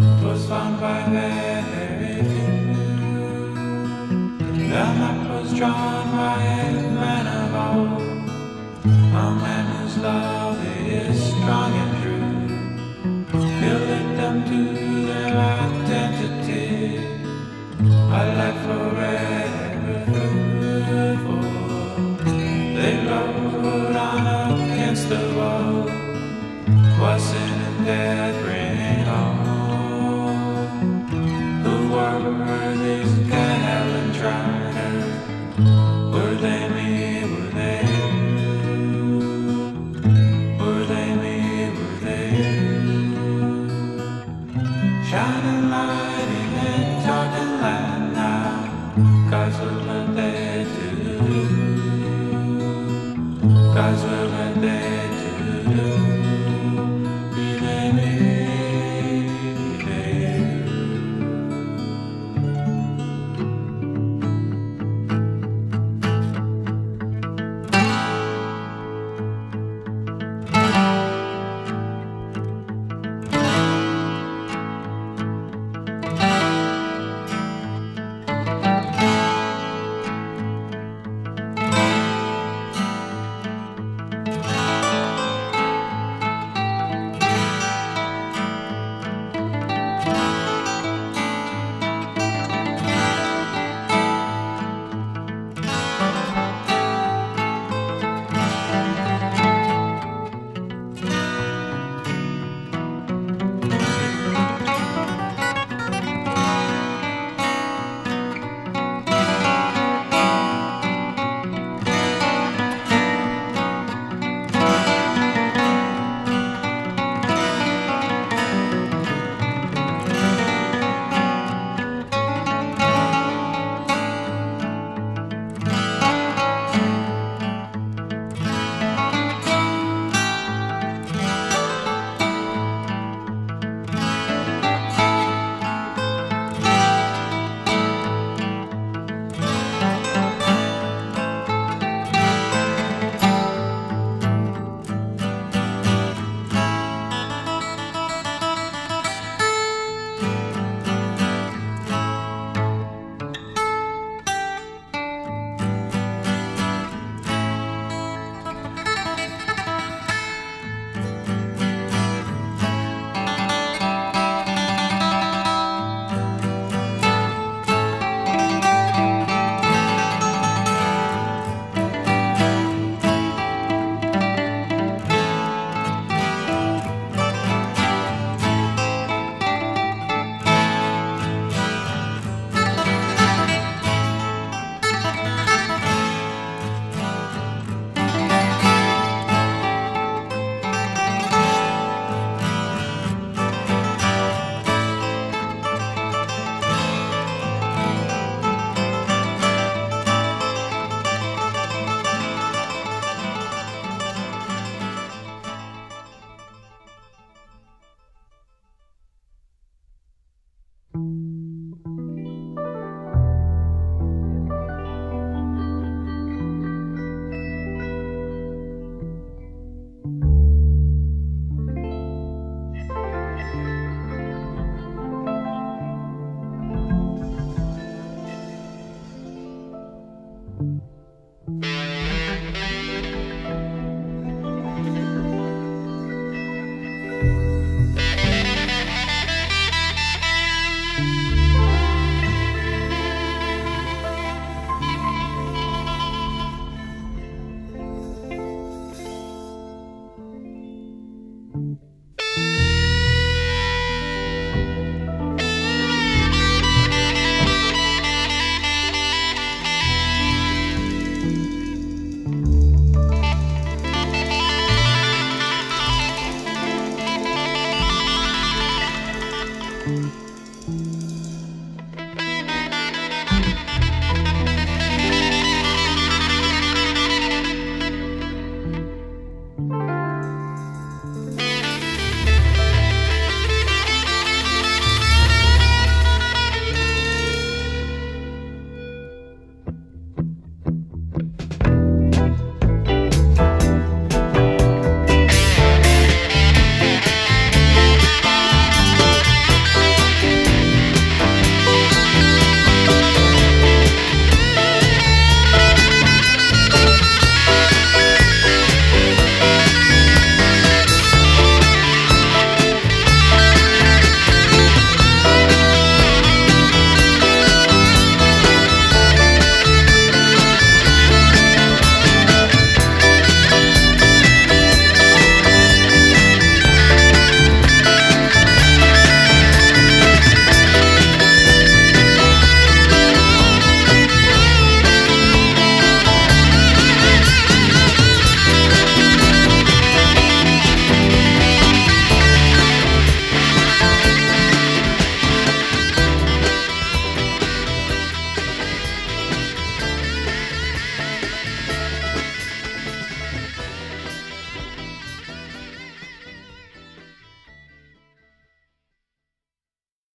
was found by few. The map was drawn by a man of old, a man whose love is strong and true. Builded them to their identity, a life forever fruitful. They rode on against the wall, was sin and death Triners? Were they me? Were they you? Were they me? Were they you? Shining light in darkened land now. God's will and they do. God's will and they